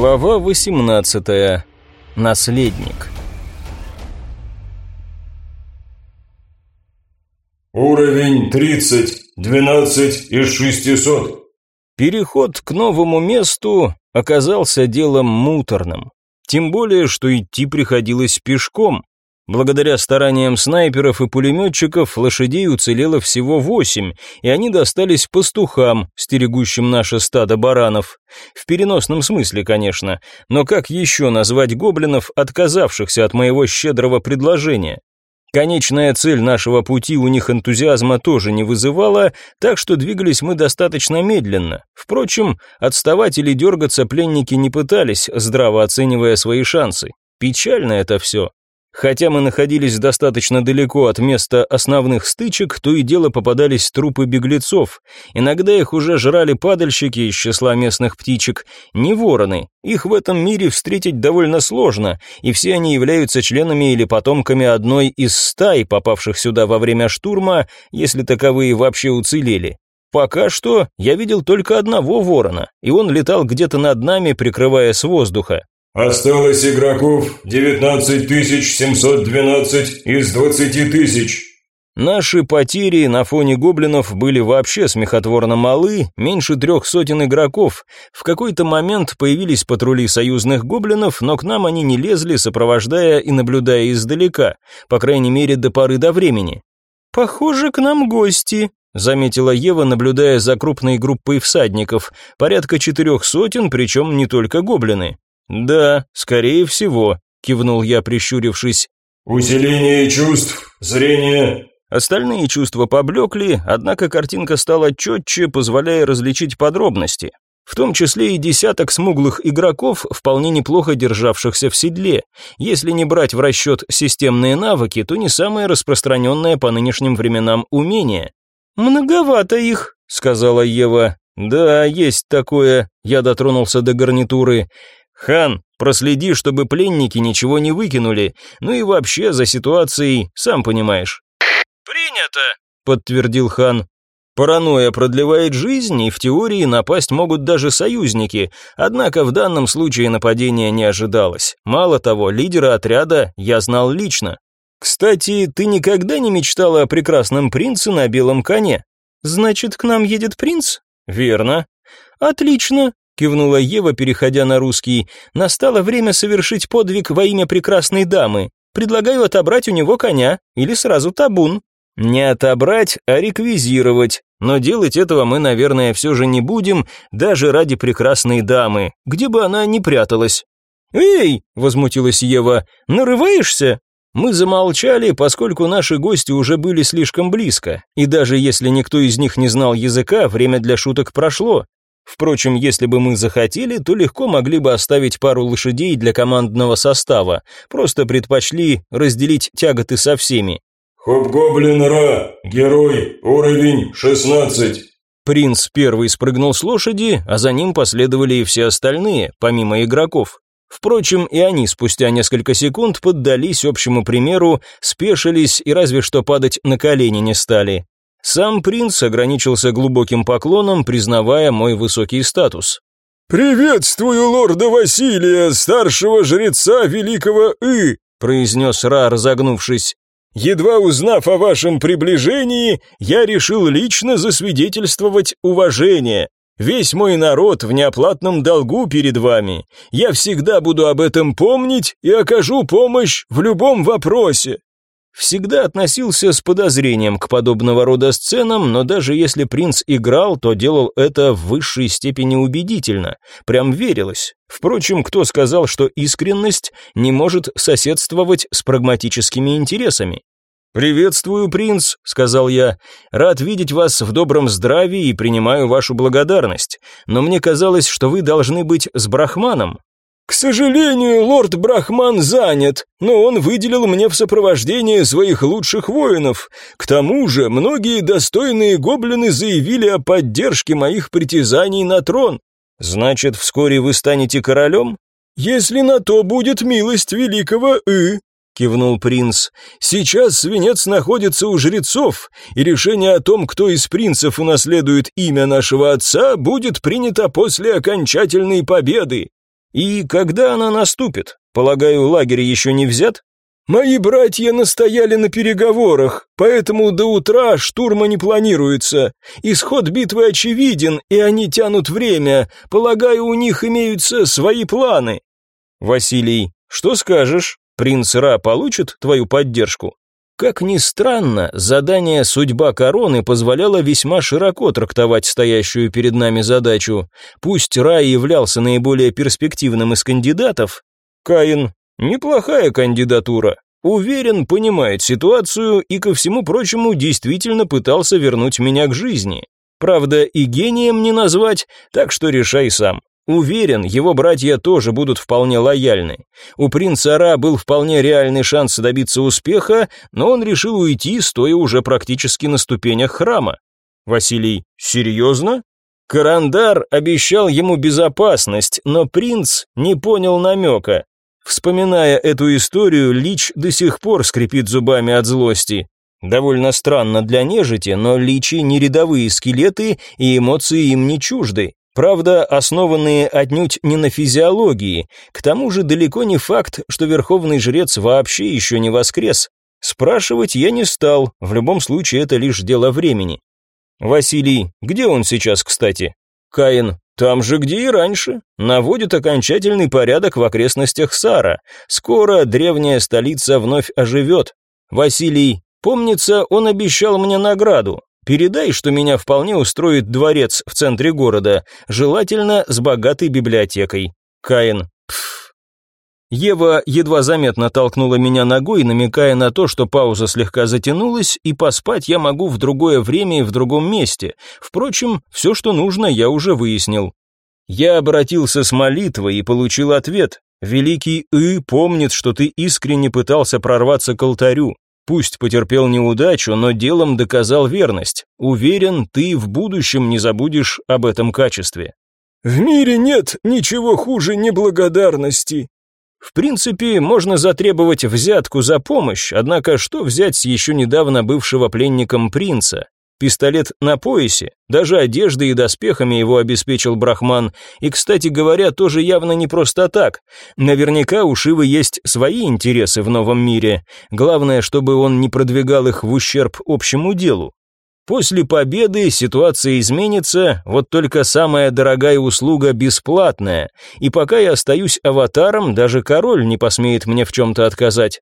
Глава 18. Наследник. Уровень 30, 12 из 600. Переход к новому месту оказался делом муторным. Тем более, что идти приходилось пешком. Благодаря стараниям снайперов и пулеметчиков лошадей уцелело всего восемь, и они достались пастухам, стерегущим наше стадо баранов. В переносном смысле, конечно, но как еще назвать гоблинов, отказавшихся от моего щедрого предложения? Конечная цель нашего пути у них энтузиазма тоже не вызывала, так что двигались мы достаточно медленно. Впрочем, отставать или дергаться пленники не пытались, здраво оценивая свои шансы. Печально это все. Хотя мы находились достаточно далеко от места основных стычек, то и дело попадались трупы беглецов. Иногда их уже жрали падальщики из числа местных птичек, не вороны. Их в этом мире встретить довольно сложно, и все они являются членами или потомками одной из стай, попавших сюда во время штурма, если таковые вообще уцелели. Пока что я видел только одного ворона, и он летал где-то над нами, прикрывая с воздуха. Осталось игроков 19712 из 20 тысяч. Наши потери на фоне гоблинов были вообще смехотворно малы, меньше трех сотен игроков. В какой-то момент появились патрули союзных гоблинов, но к нам они не лезли, сопровождая и наблюдая издалека, по крайней мере до поры до времени. «Похоже, к нам гости», — заметила Ева, наблюдая за крупной группой всадников, порядка четырех сотен, причем не только гоблины. «Да, скорее всего», – кивнул я, прищурившись. «Усиление чувств, зрение». Остальные чувства поблекли, однако картинка стала четче, позволяя различить подробности. В том числе и десяток смуглых игроков, вполне неплохо державшихся в седле. Если не брать в расчет системные навыки, то не самое распространенное по нынешним временам умение. «Многовато их», — сказала Ева. «Да, есть такое», — я дотронулся до гарнитуры. «Хан, проследи, чтобы пленники ничего не выкинули, ну и вообще за ситуацией, сам понимаешь». «Принято», — подтвердил хан. Паранойя продлевает жизнь, и в теории напасть могут даже союзники, однако в данном случае нападения не ожидалось. Мало того, лидера отряда я знал лично. «Кстати, ты никогда не мечтала о прекрасном принце на белом коне?» «Значит, к нам едет принц?» «Верно». «Отлично кивнула Ева, переходя на русский. Настало время совершить подвиг во имя прекрасной дамы. Предлагаю отобрать у него коня или сразу табун. Не отобрать, а реквизировать. Но делать этого мы, наверное, все же не будем, даже ради прекрасной дамы, где бы она ни пряталась. «Эй!» – возмутилась Ева. «Нарываешься?» Мы замолчали, поскольку наши гости уже были слишком близко, и даже если никто из них не знал языка, время для шуток прошло. Впрочем, если бы мы захотели, то легко могли бы оставить пару лошадей для командного состава, просто предпочли разделить тяготы со всеми. «Хоп-гоблин Ра, герой, уровень 16». Принц первый спрыгнул с лошади, а за ним последовали и все остальные, помимо игроков. Впрочем, и они спустя несколько секунд поддались общему примеру, спешились и разве что падать на колени не стали. Сам принц ограничился глубоким поклоном, признавая мой высокий статус. «Приветствую лорда Василия, старшего жреца великого И», произнес Ра, разогнувшись. «Едва узнав о вашем приближении, я решил лично засвидетельствовать уважение. Весь мой народ в неоплатном долгу перед вами. Я всегда буду об этом помнить и окажу помощь в любом вопросе всегда относился с подозрением к подобного рода сценам, но даже если принц играл, то делал это в высшей степени убедительно, прям верилось. Впрочем, кто сказал, что искренность не может соседствовать с прагматическими интересами? «Приветствую, принц», — сказал я. «Рад видеть вас в добром здравии и принимаю вашу благодарность. Но мне казалось, что вы должны быть с Брахманом. «К сожалению, лорд Брахман занят, но он выделил мне в сопровождение своих лучших воинов. К тому же, многие достойные гоблины заявили о поддержке моих притязаний на трон. Значит, вскоре вы станете королем? Если на то будет милость великого И, кивнул принц. Сейчас свинец находится у жрецов, и решение о том, кто из принцев унаследует имя нашего отца, будет принято после окончательной победы. И когда она наступит? Полагаю, лагерь еще не взят? Мои братья настояли на переговорах, поэтому до утра штурма не планируется. Исход битвы очевиден, и они тянут время. Полагаю, у них имеются свои планы. Василий, что скажешь? Принц Ра получит твою поддержку? Как ни странно, задание «Судьба короны» позволяло весьма широко трактовать стоящую перед нами задачу. Пусть Рай являлся наиболее перспективным из кандидатов, Каин – неплохая кандидатура. Уверен, понимает ситуацию и, ко всему прочему, действительно пытался вернуть меня к жизни. Правда, и гением не назвать, так что решай сам. Уверен, его братья тоже будут вполне лояльны. У принца Ра был вполне реальный шанс добиться успеха, но он решил уйти, стоя уже практически на ступенях храма. Василий, серьезно? Карандар обещал ему безопасность, но принц не понял намека. Вспоминая эту историю, Лич до сих пор скрипит зубами от злости. Довольно странно для нежити, но личи не рядовые скелеты, и эмоции им не чужды. Правда, основанные отнюдь не на физиологии. К тому же далеко не факт, что верховный жрец вообще еще не воскрес. Спрашивать я не стал, в любом случае это лишь дело времени. Василий, где он сейчас, кстати? Каин, там же, где и раньше. Наводит окончательный порядок в окрестностях Сара. Скоро древняя столица вновь оживет. Василий, помнится, он обещал мне награду. Передай, что меня вполне устроит дворец в центре города, желательно с богатой библиотекой. Каин. Пф. Ева едва заметно толкнула меня ногой, намекая на то, что пауза слегка затянулась, и поспать я могу в другое время и в другом месте. Впрочем, все, что нужно, я уже выяснил. Я обратился с молитвой и получил ответ. Великий И помнит, что ты искренне пытался прорваться к алтарю. Пусть потерпел неудачу, но делом доказал верность. Уверен, ты в будущем не забудешь об этом качестве. В мире нет ничего хуже неблагодарности. В принципе, можно затребовать взятку за помощь, однако что взять с еще недавно бывшего пленником принца? Пистолет на поясе, даже одеждой и доспехами его обеспечил Брахман, и, кстати говоря, тоже явно не просто так. Наверняка у Шивы есть свои интересы в новом мире, главное, чтобы он не продвигал их в ущерб общему делу. После победы ситуация изменится, вот только самая дорогая услуга бесплатная, и пока я остаюсь аватаром, даже король не посмеет мне в чем-то отказать.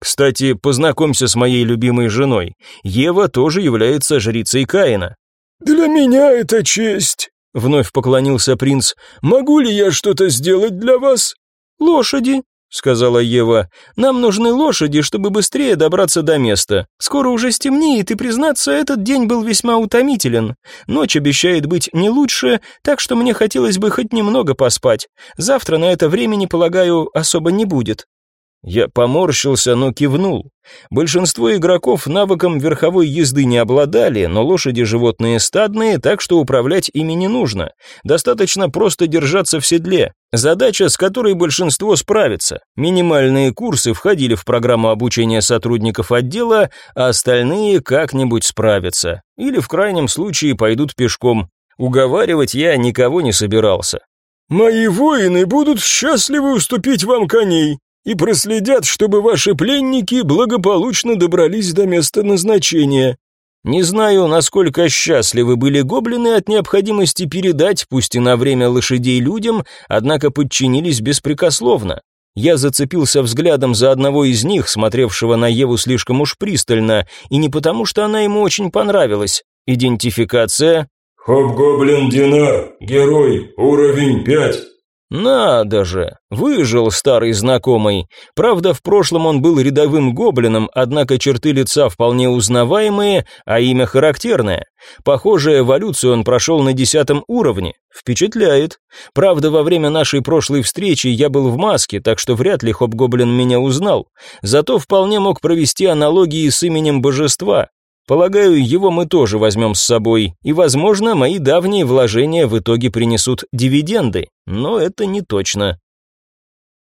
Кстати, познакомься с моей любимой женой. Ева тоже является жрицей Каина. Для меня это честь, вновь поклонился принц. Могу ли я что-то сделать для вас? Лошади, сказала Ева. Нам нужны лошади, чтобы быстрее добраться до места. Скоро уже стемнеет, и признаться, этот день был весьма утомителен. Ночь обещает быть не лучше, так что мне хотелось бы хоть немного поспать. Завтра на это времени, полагаю, особо не будет. Я поморщился, но кивнул. Большинство игроков навыком верховой езды не обладали, но лошади животные стадные, так что управлять ими не нужно. Достаточно просто держаться в седле. Задача, с которой большинство справится. Минимальные курсы входили в программу обучения сотрудников отдела, а остальные как-нибудь справятся. Или в крайнем случае пойдут пешком. Уговаривать я никого не собирался. «Мои воины будут счастливы уступить вам коней», и проследят, чтобы ваши пленники благополучно добрались до места назначения. Не знаю, насколько счастливы были гоблины от необходимости передать, пусть и на время лошадей людям, однако подчинились беспрекословно. Я зацепился взглядом за одного из них, смотревшего на Еву слишком уж пристально, и не потому, что она ему очень понравилась. Идентификация. Хоб-гоблин Динар, герой, уровень 5. Надо же, выжил старый знакомый. Правда, в прошлом он был рядовым гоблином, однако черты лица вполне узнаваемые, а имя характерное. Похоже, эволюцию он прошел на десятом уровне. Впечатляет. Правда, во время нашей прошлой встречи я был в маске, так что вряд ли Хоп-гоблин меня узнал. Зато вполне мог провести аналогии с именем божества. Полагаю, его мы тоже возьмем с собой, и, возможно, мои давние вложения в итоге принесут дивиденды, но это не точно.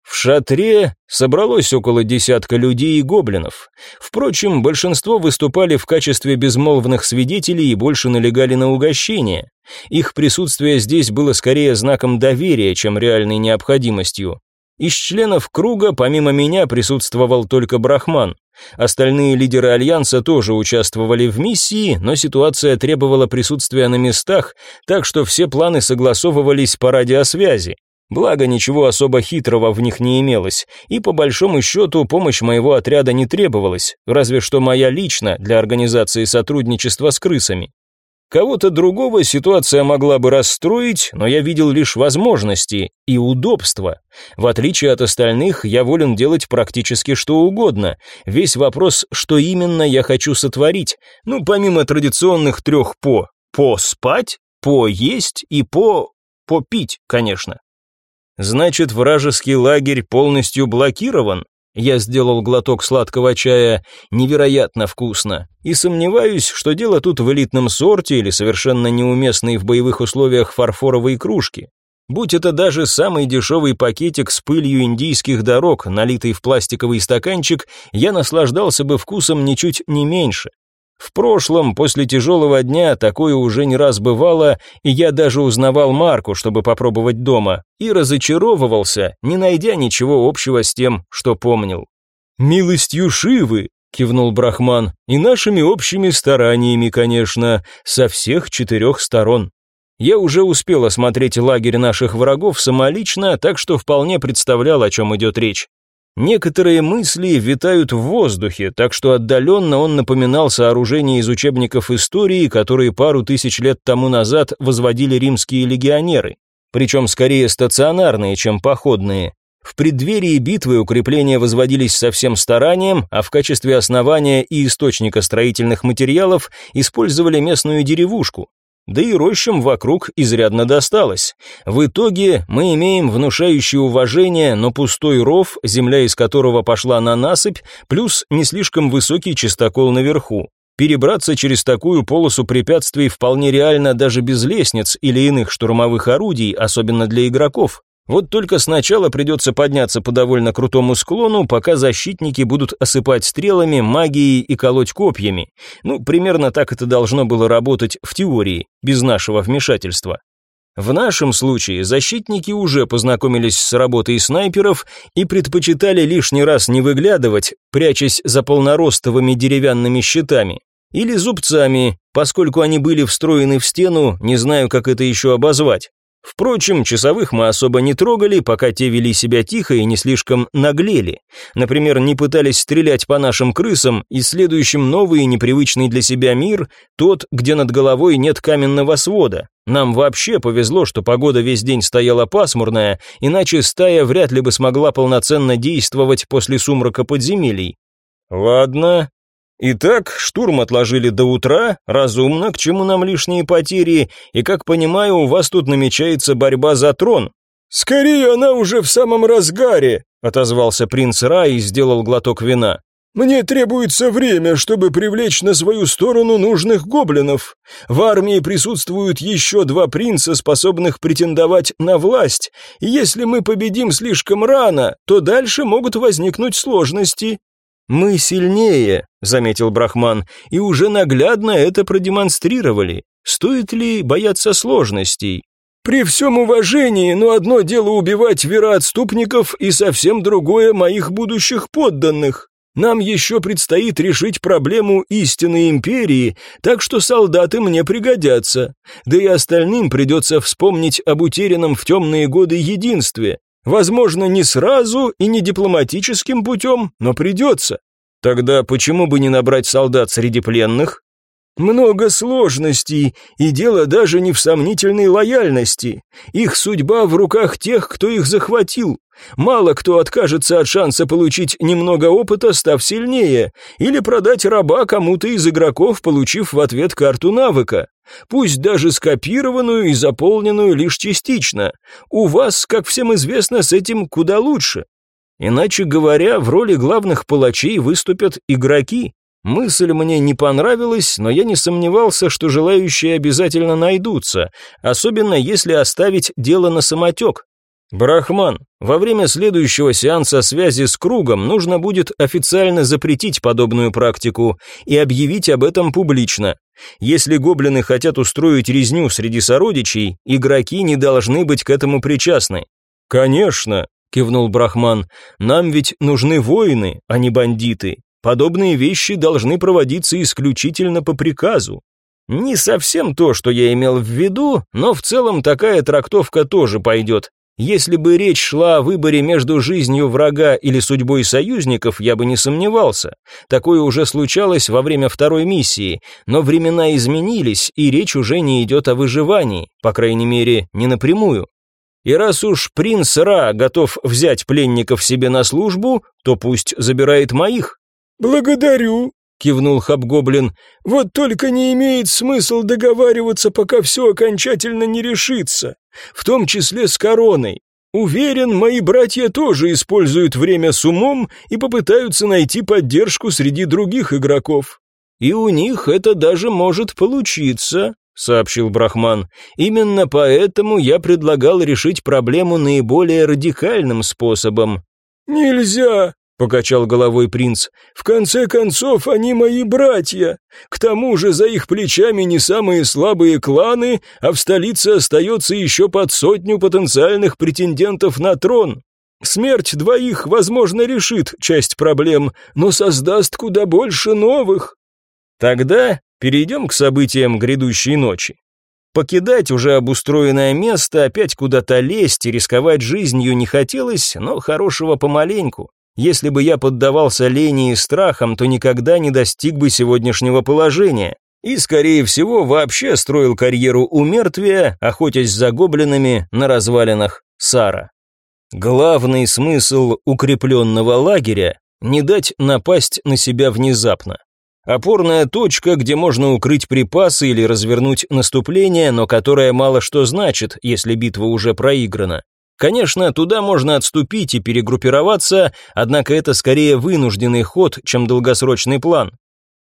В шатре собралось около десятка людей и гоблинов. Впрочем, большинство выступали в качестве безмолвных свидетелей и больше налегали на угощение. Их присутствие здесь было скорее знаком доверия, чем реальной необходимостью. Из членов круга помимо меня присутствовал только Брахман. Остальные лидеры Альянса тоже участвовали в миссии, но ситуация требовала присутствия на местах, так что все планы согласовывались по радиосвязи. Благо, ничего особо хитрого в них не имелось, и по большому счету помощь моего отряда не требовалась, разве что моя лично для организации сотрудничества с крысами. Кого-то другого ситуация могла бы расстроить, но я видел лишь возможности и удобства. В отличие от остальных, я волен делать практически что угодно. Весь вопрос, что именно я хочу сотворить. Ну, помимо традиционных трех «по». «По спать», «по есть» и «по...» «попить», конечно. Значит, вражеский лагерь полностью блокирован? Я сделал глоток сладкого чая, невероятно вкусно, и сомневаюсь, что дело тут в элитном сорте или совершенно неуместной в боевых условиях фарфоровой кружки. Будь это даже самый дешевый пакетик с пылью индийских дорог, налитый в пластиковый стаканчик, я наслаждался бы вкусом ничуть не меньше. В прошлом, после тяжелого дня, такое уже не раз бывало, и я даже узнавал марку, чтобы попробовать дома, и разочаровывался, не найдя ничего общего с тем, что помнил. «Милостью Шивы», — кивнул Брахман, — «и нашими общими стараниями, конечно, со всех четырех сторон». Я уже успел осмотреть лагерь наших врагов самолично, так что вполне представлял, о чем идет речь. Некоторые мысли витают в воздухе, так что отдаленно он напоминал сооружение из учебников истории, которые пару тысяч лет тому назад возводили римские легионеры, причем скорее стационарные, чем походные. В преддверии битвы укрепления возводились со всем старанием, а в качестве основания и источника строительных материалов использовали местную деревушку да и рощам вокруг изрядно досталось. В итоге мы имеем внушающее уважение, но пустой ров, земля из которого пошла на насыпь, плюс не слишком высокий чистокол наверху. Перебраться через такую полосу препятствий вполне реально даже без лестниц или иных штурмовых орудий, особенно для игроков. Вот только сначала придется подняться по довольно крутому склону, пока защитники будут осыпать стрелами, магией и колоть копьями. Ну, примерно так это должно было работать в теории, без нашего вмешательства. В нашем случае защитники уже познакомились с работой снайперов и предпочитали лишний раз не выглядывать, прячась за полноростовыми деревянными щитами. Или зубцами, поскольку они были встроены в стену, не знаю, как это еще обозвать. Впрочем, часовых мы особо не трогали, пока те вели себя тихо и не слишком наглели. Например, не пытались стрелять по нашим крысам, исследующим новый и непривычный для себя мир, тот, где над головой нет каменного свода. Нам вообще повезло, что погода весь день стояла пасмурная, иначе стая вряд ли бы смогла полноценно действовать после сумрака подземелий. Ладно, Итак, штурм отложили до утра, разумно, к чему нам лишние потери, и, как понимаю, у вас тут намечается борьба за трон. Скорее, она уже в самом разгаре, отозвался принц Ра и сделал глоток вина. Мне требуется время, чтобы привлечь на свою сторону нужных гоблинов. В армии присутствуют еще два принца, способных претендовать на власть. И если мы победим слишком рано, то дальше могут возникнуть сложности. «Мы сильнее», — заметил Брахман, — «и уже наглядно это продемонстрировали. Стоит ли бояться сложностей?» «При всем уважении, но одно дело убивать вероотступников и совсем другое моих будущих подданных. Нам еще предстоит решить проблему истинной империи, так что солдаты мне пригодятся. Да и остальным придется вспомнить об утерянном в темные годы единстве. Возможно, не сразу и не дипломатическим путем, но придется. Тогда почему бы не набрать солдат среди пленных? Много сложностей, и дело даже не в сомнительной лояльности. Их судьба в руках тех, кто их захватил. Мало кто откажется от шанса получить немного опыта, став сильнее, или продать раба кому-то из игроков, получив в ответ карту навыка. Пусть даже скопированную и заполненную лишь частично. У вас, как всем известно, с этим куда лучше. Иначе говоря, в роли главных палачей выступят игроки. Мысль мне не понравилась, но я не сомневался, что желающие обязательно найдутся, особенно если оставить дело на самотек. Брахман, во время следующего сеанса связи с кругом нужно будет официально запретить подобную практику и объявить об этом публично. Если гоблины хотят устроить резню среди сородичей, игроки не должны быть к этому причастны. Конечно, кивнул Брахман. Нам ведь нужны воины, а не бандиты. Подобные вещи должны проводиться исключительно по приказу. Не совсем то, что я имел в виду, но в целом такая трактовка тоже пойдет. Если бы речь шла о выборе между жизнью врага или судьбой союзников, я бы не сомневался. Такое уже случалось во время второй миссии, но времена изменились, и речь уже не идет о выживании, по крайней мере, не напрямую. И раз уж принц Ра готов взять пленников себе на службу, то пусть забирает моих. «Благодарю», — кивнул Хабгоблин. «Вот только не имеет смысл договариваться, пока все окончательно не решится, в том числе с короной. Уверен, мои братья тоже используют время с умом и попытаются найти поддержку среди других игроков. И у них это даже может получиться, сообщил Брахман. Именно поэтому я предлагал решить проблему наиболее радикальным способом. Нельзя, покачал головой принц. В конце концов, они мои братья. К тому же за их плечами не самые слабые кланы, а в столице остается еще под сотню потенциальных претендентов на трон. Смерть двоих, возможно, решит часть проблем, но создаст куда больше новых. Тогда перейдем к событиям грядущей ночи. Покидать уже обустроенное место, опять куда-то лезть и рисковать жизнью не хотелось, но хорошего помаленьку. Если бы я поддавался лени и страхам, то никогда не достиг бы сегодняшнего положения. И, скорее всего, вообще строил карьеру у мертвия, охотясь за гоблинами на развалинах Сара. Главный смысл укрепленного лагеря – не дать напасть на себя внезапно. Опорная точка, где можно укрыть припасы или развернуть наступление, но которая мало что значит, если битва уже проиграна. Конечно, туда можно отступить и перегруппироваться, однако это скорее вынужденный ход, чем долгосрочный план.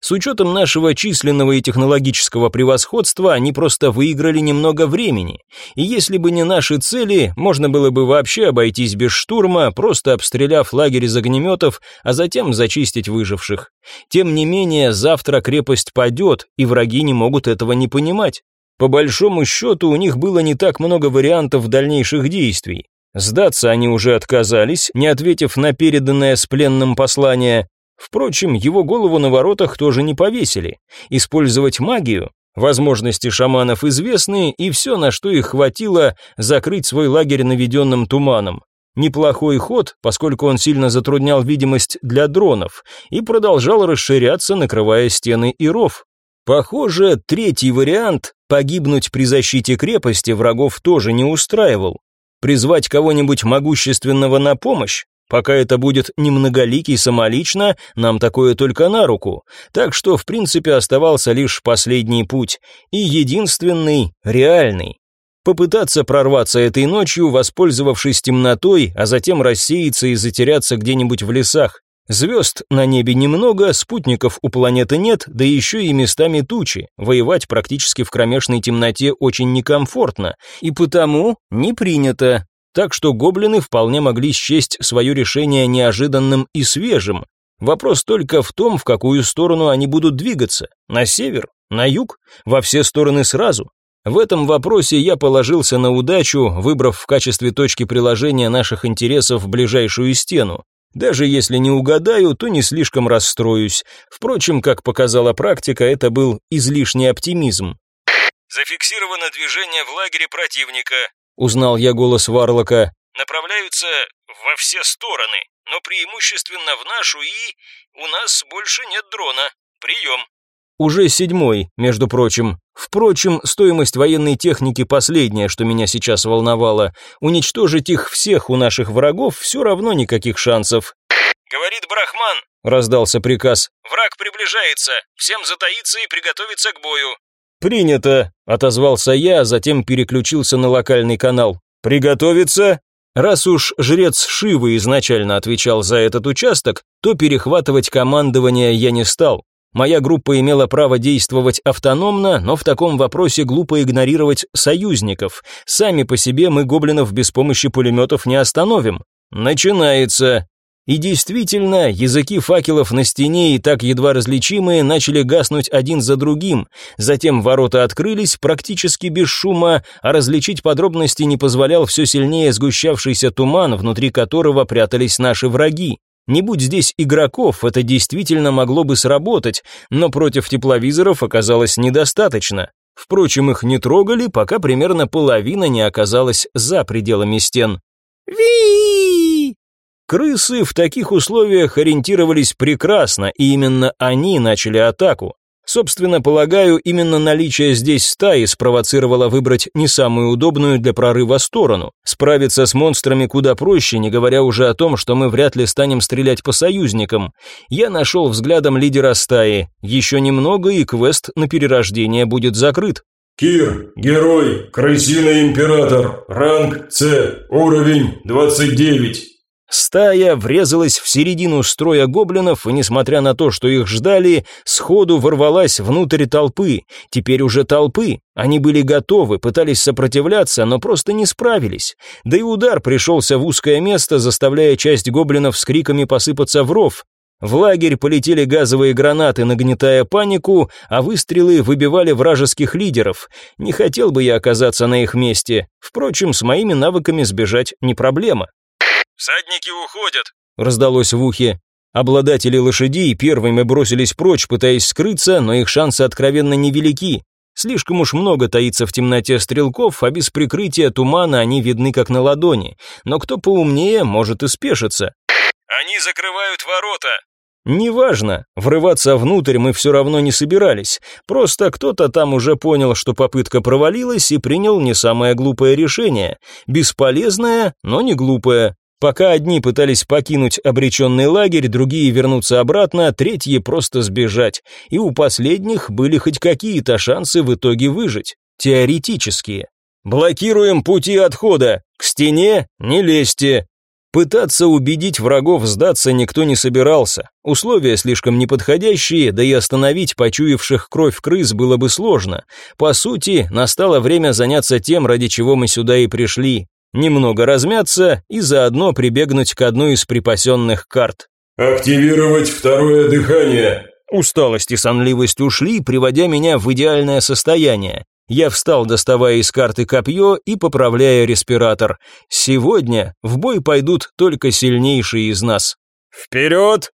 С учетом нашего численного и технологического превосходства, они просто выиграли немного времени. И если бы не наши цели, можно было бы вообще обойтись без штурма, просто обстреляв лагерь из огнеметов, а затем зачистить выживших. Тем не менее, завтра крепость падет, и враги не могут этого не понимать. По большому счету, у них было не так много вариантов дальнейших действий. Сдаться они уже отказались, не ответив на переданное с пленным послание. Впрочем, его голову на воротах тоже не повесили. Использовать магию? Возможности шаманов известны, и все, на что их хватило, закрыть свой лагерь наведенным туманом. Неплохой ход, поскольку он сильно затруднял видимость для дронов, и продолжал расширяться, накрывая стены и ров. Похоже, третий вариант – погибнуть при защите крепости врагов тоже не устраивал. Призвать кого-нибудь могущественного на помощь? Пока это будет немноголикий самолично, нам такое только на руку. Так что, в принципе, оставался лишь последний путь. И единственный, реальный. Попытаться прорваться этой ночью, воспользовавшись темнотой, а затем рассеяться и затеряться где-нибудь в лесах. Звезд на небе немного, спутников у планеты нет, да еще и местами тучи. Воевать практически в кромешной темноте очень некомфортно, и потому не принято. Так что гоблины вполне могли счесть свое решение неожиданным и свежим. Вопрос только в том, в какую сторону они будут двигаться. На север? На юг? Во все стороны сразу? В этом вопросе я положился на удачу, выбрав в качестве точки приложения наших интересов ближайшую стену. Даже если не угадаю, то не слишком расстроюсь. Впрочем, как показала практика, это был излишний оптимизм. «Зафиксировано движение в лагере противника», — узнал я голос Варлока. «Направляются во все стороны, но преимущественно в нашу и... у нас больше нет дрона. Прием». Уже седьмой, между прочим. Впрочем, стоимость военной техники последняя, что меня сейчас волновало. Уничтожить их всех у наших врагов все равно никаких шансов. «Говорит Брахман», — раздался приказ. «Враг приближается. Всем затаиться и приготовиться к бою». «Принято», — отозвался я, а затем переключился на локальный канал. «Приготовиться?» Раз уж жрец Шивы изначально отвечал за этот участок, то перехватывать командование я не стал. Моя группа имела право действовать автономно, но в таком вопросе глупо игнорировать союзников. Сами по себе мы гоблинов без помощи пулеметов не остановим. Начинается. И действительно, языки факелов на стене и так едва различимые начали гаснуть один за другим. Затем ворота открылись практически без шума, а различить подробности не позволял все сильнее сгущавшийся туман, внутри которого прятались наши враги. Не будь здесь игроков, это действительно могло бы сработать, но против тепловизоров оказалось недостаточно. Впрочем, их не трогали, пока примерно половина не оказалась за пределами стен. ви Крысы в таких условиях ориентировались прекрасно, и именно они начали атаку. Собственно, полагаю, именно наличие здесь стаи спровоцировало выбрать не самую удобную для прорыва сторону. Справиться с монстрами куда проще, не говоря уже о том, что мы вряд ли станем стрелять по союзникам. Я нашел взглядом лидера стаи. Еще немного, и квест на перерождение будет закрыт. Кир, герой, крысиный император, ранг С, уровень 29. Стая врезалась в середину строя гоблинов, и, несмотря на то, что их ждали, сходу ворвалась внутрь толпы. Теперь уже толпы. Они были готовы, пытались сопротивляться, но просто не справились. Да и удар пришелся в узкое место, заставляя часть гоблинов с криками посыпаться в ров. В лагерь полетели газовые гранаты, нагнетая панику, а выстрелы выбивали вражеских лидеров. Не хотел бы я оказаться на их месте. Впрочем, с моими навыками сбежать не проблема. «Всадники уходят», — раздалось в ухе. Обладатели лошадей первыми бросились прочь, пытаясь скрыться, но их шансы откровенно невелики. Слишком уж много таится в темноте стрелков, а без прикрытия тумана они видны как на ладони. Но кто поумнее, может и спешиться. «Они закрывают ворота», Неважно, врываться внутрь мы все равно не собирались. Просто кто-то там уже понял, что попытка провалилась и принял не самое глупое решение. Бесполезное, но не глупое. Пока одни пытались покинуть обреченный лагерь, другие вернуться обратно, третьи просто сбежать. И у последних были хоть какие-то шансы в итоге выжить. Теоретические. Блокируем пути отхода. К стене не лезьте. Пытаться убедить врагов сдаться никто не собирался. Условия слишком неподходящие, да и остановить почуявших кровь крыс было бы сложно. По сути, настало время заняться тем, ради чего мы сюда и пришли немного размяться и заодно прибегнуть к одной из припасенных карт. «Активировать второе дыхание!» Усталость и сонливость ушли, приводя меня в идеальное состояние. Я встал, доставая из карты копье и поправляя респиратор. Сегодня в бой пойдут только сильнейшие из нас. «Вперед!»